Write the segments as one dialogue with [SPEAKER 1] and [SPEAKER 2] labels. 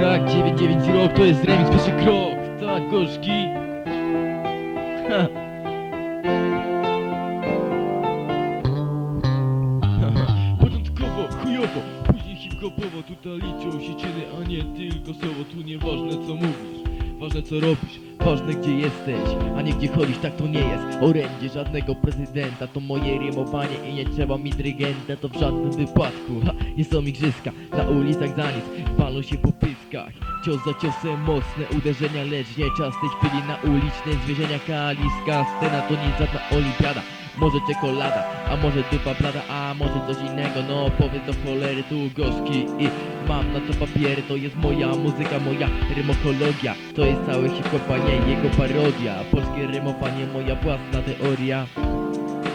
[SPEAKER 1] Tak, 99 rok to jest remix, pierwszy krok. Tak, gorzki. Początkowo chujowo, później hip-hopowo Tutaj liczą się czyny, a nie tylko słowo. Tu nieważne co mówisz, ważne co robisz Ważne gdzie jesteś, a nie gdzie chodzisz, tak to nie jest. Orędzie żadnego prezydenta, to moje rymowanie I nie trzeba mi dyrygenta, to w żadnym wypadku. Ha, Nie są igrzyska, na ulicach za nic Walą się po pyskach, cios za ciosem mocne uderzenia Lecz nie czas tej chwili na uliczne zwierzenia. Kaliska scena to nie żadna olimpiada może czekolada, a może dupa blada, a może coś innego. No powiedz do cholery tu gorzki i mam na to papiery. To jest moja muzyka, moja rymokologia. To jest całe hip-hop, a nie jego parodia. Polskie rymowanie, moja własna teoria.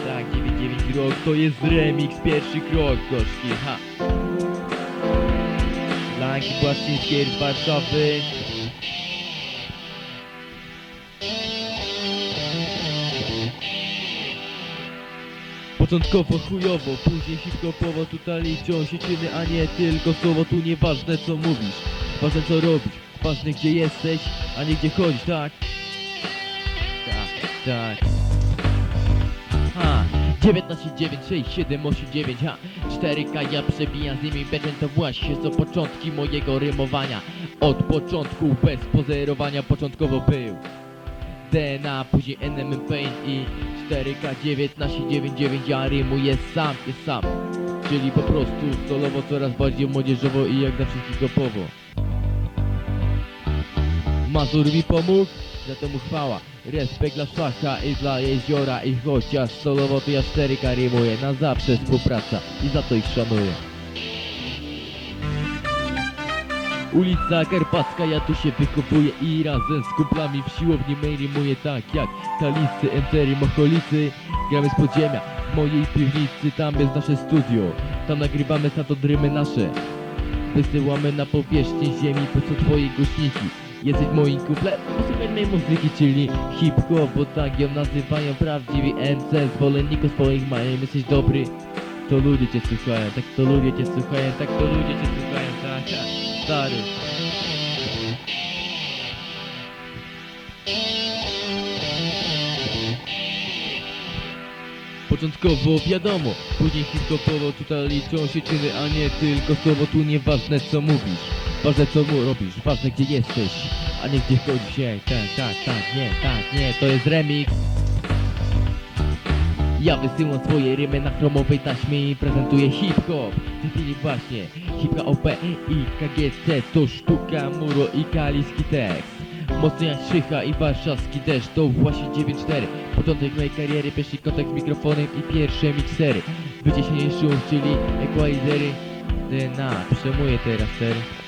[SPEAKER 1] Tak, 99 rok, to jest remix, pierwszy krok gorzki, ha. Lanki Płaszczyńskie z Warszawy Początkowo chujowo, później hip-hopowo Tutaj liczą się czyny, a nie tylko słowo. Tu nieważne co mówisz, ważne co robisz. Ważne gdzie jesteś, a nie gdzie chodzisz, tak? Tak, tak. Ha, 19, 9, 6, 7, 8, 9, ha. 4K ja przebijam z nimi beczeń To właśnie są początki mojego rymowania. Od początku bez pozerowania Początkowo był DNA, później NM Paint i 4K 1999 ja rymuję sam, jest sam. Czyli po prostu solowo coraz bardziej młodzieżowo i jak zawsze hip-hopowo. Mazur mi pomógł, za to mu chwała. Respekt dla szacha i dla jeziora. I chociaż solowo to ja 4K rymuję Na zawsze współpraca. I za to ich szanuję Ulica Karpacka, ja tu się wykopuję i razem z kumplami w siłowni my rymuję tak jak Kaliscy, Entery, Mocholicy Gramy z podziemia, w mojej piwnicy, tam jest nasze studio. Tam nagrywamy satodrymy nasze. Wysyłamy na powierzchnię ziemi po co twoje głośniki? Jesteś moim kumplem, posłuchaj mojej muzyki, czyli hip-hop Bo tak ją nazywają prawdziwi MC Zwolenników swoich mają, jesteś dobry. To ludzie cię słuchają, tak to ludzie cię słuchają, tak to ludzie cię słuchają, tak, tak Początkowo wiadomo, później hip-hopowo tutaj liczą się czyny, a nie tylko słowo. Tu nieważne co mówisz, ważne co mu robisz, ważne gdzie jesteś, a nie gdzie chodzi się Tak, tak, tak, nie, tak, nie, to jest remix. Ja wysyłam swoje rymy na chromowej taśmie i prezentuję hip-hop. W tej chwili właśnie hip-hop i KGC to sztuka, muro i kaliski tekst. Mocno jak Szycha i warszawski deszcz to właśnie 9-4 Początek mojej kariery, pierwszy kontakt z mikrofonem i pierwsze miksery. Wyciśnienie szum, czyli equalizery DNA, przejmuję teraz ser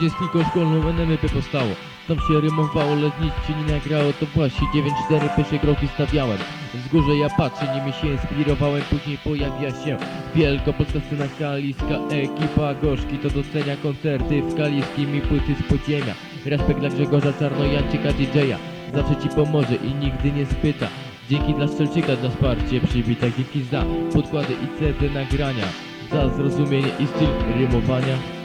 [SPEAKER 1] Później z NMP powstało. Tam się rymowało, lecz nic się nie nagrało To właśnie 9-4 pierwsze kroki stawiałem. Z górze ja patrzę, nimi się inspirowałem Później pojawia się Wielkopolska scena kaliska. Ekipa gorzki to docenia koncerty W kaliskim i płyty z podziemia. Respekt dla Grzegorza Czarnojanczyka DJ-a Zawsze ci pomoże i nigdy nie spyta. Dzięki dla Strzelczyka za wsparcie przybita Dzięki za podkłady i CD nagrania. Za zrozumienie i styl rymowania